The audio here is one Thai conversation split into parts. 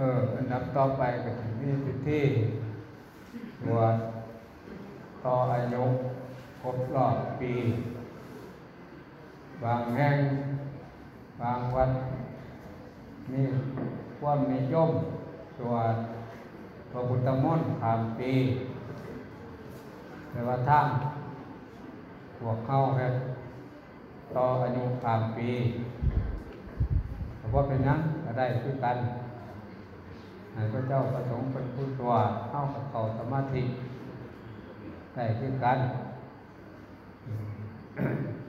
เอออันดับต่อไปก็จะมีพิธีบวชต่ออายุครบรอบปี บางแห่งบางวัดมีความนิยมสวดพระพุทธมนต์ผ่านปี แต่ว่าทางพวกเข้าแค่ต่ออายุผ่านปีแต่ว่าเป็นนั้นก็ได้คือกัน พระเจ้าประสงค์เป็นผู้ตัวเข้ากับเขาสมาธิได้คือกัน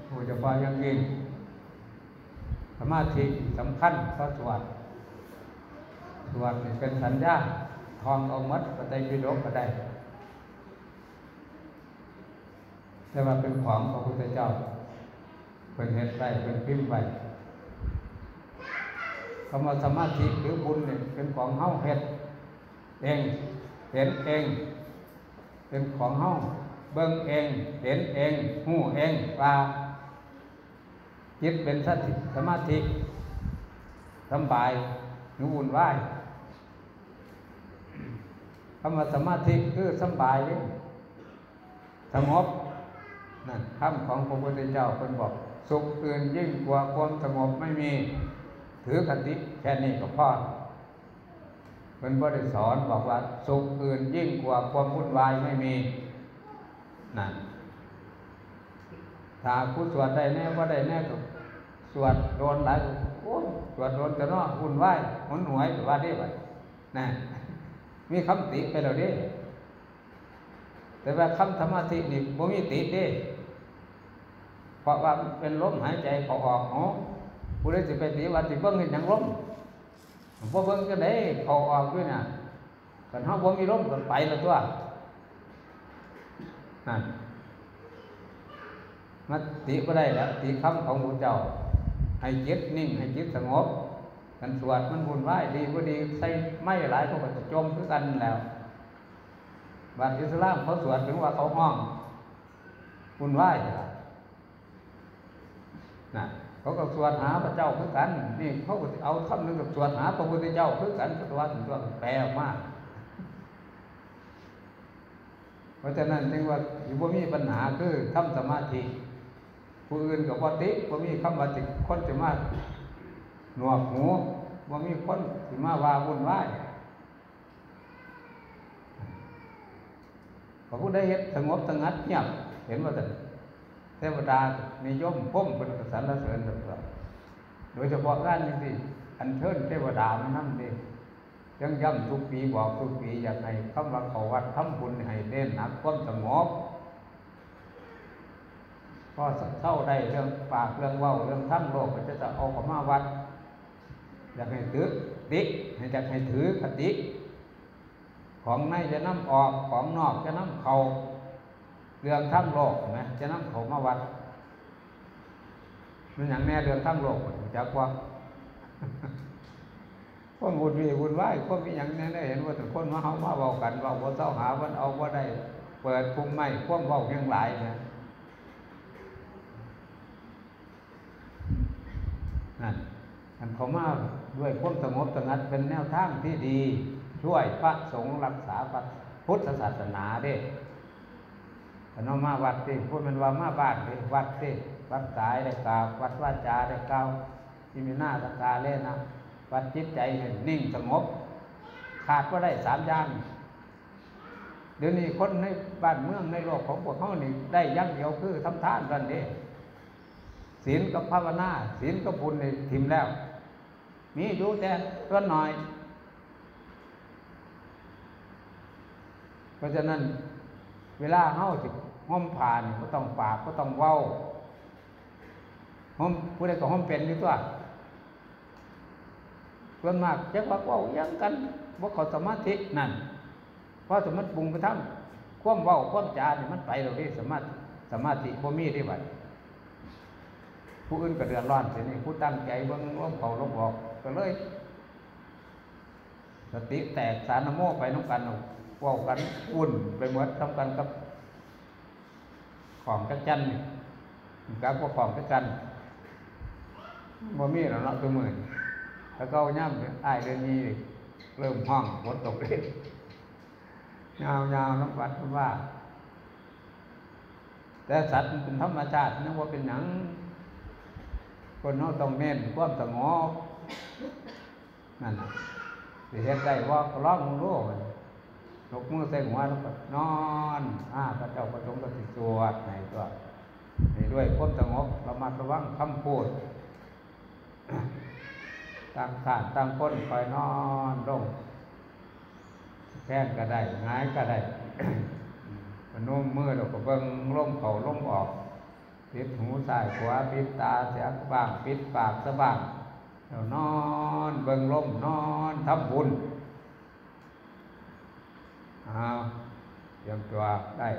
โดยเฉพายังยิ่งสมาธิสำคัญก็สวดสวดเป็นสัญญาทองเอามัดก็ได้พิโดกก็ได้แต่ว่าเป็นของพระพุทธเจ้าเป็นเห็ดไปเป็นพิมพ์ไป คำว่าสมาธิหรือบุญเนี่ยเป็นของเฮาเห็ดเองเห็นเอง เป็นของเฮาเบิ่งเอง เห็นเองหูเองว่าจิตเป็นสติสมาธิสบายหรือวุ่นวายคำว่าสมาธิคือสบายเลยสงบนั่นคำของพระพุทธเจ้าเป็นบอก สุขอื่นยิ่งกว่าความสงบไม่มี ถือคติแค่นี้ก็พอเป็นบริสอนบอกว่า สุขอื่นยิ่งกว่าความวุ่นวายไม่มีนั่นถ้าผู้สวดได้แน่ว่าได้แน่ก็สวดโดนหลายโอ้สวดโดนแต่นอวุ่นวายหุนหวยว่าได้ไหมนะมีคำติไปแล้วเด้ แต่ว่าคำธรรมะทินี่บ่มีติเด้ เพราะว่าเป็นลมหายใจเขาออกเนาะ ผู้ใดสิไปติว่าสิเบิ่งเห็นหยังลมบ่เบิ่งก็ได้เขาออกด้วยน่ะกันเฮาบ่มีลมก็ไปแล้วตัวนั่นมาติบ่ได้แล้วติคำของพระเจ้า ให้จิตนิ่งให้จิตสงบกันสวดมันวุ่นวายดีบ่ดีใส่ไม่หลายเขาก็จะจมคือกันแล้วบัดอิสลามเขาสวดถึงว่าเขาห้องวุ่นวายนะ เขาก็สวดหาพระเจ้าคือกันนี่เขาก็เอาคำนึงกับสวดหาพระพุทธเจ้าคือกันก็ว่าถึงตัวแปลมาก เพราะฉะนั้นจึงว่าอยู่บ่มีปัญหาคือทำสมาธิผู้อื่นกับวัติบ่มีคำว่าติคนจะมาหนวกหูบ่มีคนสิมาว่าวุ่นวายพอผู้ได้เฮ็ดสงบสงัดเงียบเห็นว่าแต่ เทวดานิยมพุ่มเป็นสรรเสริญต่างๆโดยเฉพาะการนี้สิอันเชิญเทวดามันนั่นดิยังย้ำทุกปีบอกทุกปีอยากให้คำว่าเขาวัดทำบุญให้เน้นหนักความสงบพอเท่าได้เรื่องปากเรื่องเว้าเรื่องทั้งโลกก็จะจะเอาขมาวัดอยากให้ถือติให้อยากให้ถือคติ ของในจะน้ำออกของนอกจะน้ำเข่า เรื่องทั้งโลกนะจะนำเขามาวัดมันอย่างแน่เรื่องทั้งโลกจากว่าคนวุ่นวีวุ่นวายคนมีอย่างแน่ได้เห็นว่าแต่คนมาเขามาเบากันเบาว่าเศร้าหาวันเอาว่าได้ เปิดพุ่มไม้ควมเบาเพียงหลายนะนั่นอันเขามาด้วยความสงบสงัดเป็นแนวทางที่ดี ช่วยพระสงฆ์รักษาพระพุทธศาสนาเด้ พนมาวัดดิพูดมันว่ามาบ้านดิวัดดิวัดสายได้กล่าววัดวาจาได้กล่าวที่มีหน้าตะกาเล่นนะวัดจิตใจนิ่งสงบ ขาดก็ได้สามย่างเดี๋ยวนี้คนในบ้านเมืองในโลกของพวกเขานี่ได้ยังเดียวคือทำทานกันเด้ศีลกับภาวนาศีลกับบุญในทิมแล้ว มีอยู่แต่ส่วนหน่อย เพราะฉะนั้น เวลาเฮาสิ ห้อมผ่านก็ต้องปากก็ต้องเว้าห้อมผู้ใดก็ห้อมเป็นอยู่ตัวส่วนมากจักว่าเว้ายังกันบ่เขาสมาธินั่นเพราะสมมติปรุงไปทำความเว้าความจาเนี่ยมันไปแล้วนี่สมาธิสมาธิบ่มีได้บัดผู้อื่นก็เดือดร้อนเสินี่ผู้ตั้งใจเบิ่งลมเข้าลมออกก็เลยสติแตกสารนโมไปน้องกันเอาเว้ากันอุ่นไปหมดทำกันกับ ของกัจันนี่กับพวกของกัจันบ่มีแล้วเนาะตัวมือแล้วก็เอาย่ำอ้ายเดือนนี้เริ่มห้องฝนตกเล่นยาวยาวๆน้ำวัดว่า แต่สัตว์มันเป็นธรรมชาตินึกว่าเป็นหนัง คนเขาต้องเน้นความสงบนั่นน่ะสิเฮ็ดได้ว่าร้องรู้ ยกมือใส่หัวแล้วก็นอนอ่าพระเจ้าประสงค์ก็สิสวดในตัวให้ด้วยความสงบระมัดระวังคำพูดต่างขาดต่างคนคอยนอนลงแค่นก็ได้หงายก็ได้พนมมือเราก็เบิ่งลมเขาลมออกปิดหูซ้ายขวาปิดตาเสียบ้างปิดปากสะบ้างแล้วนอนเบิ่งลมนอนทำบุญ อ้าวเตรียมตัวได้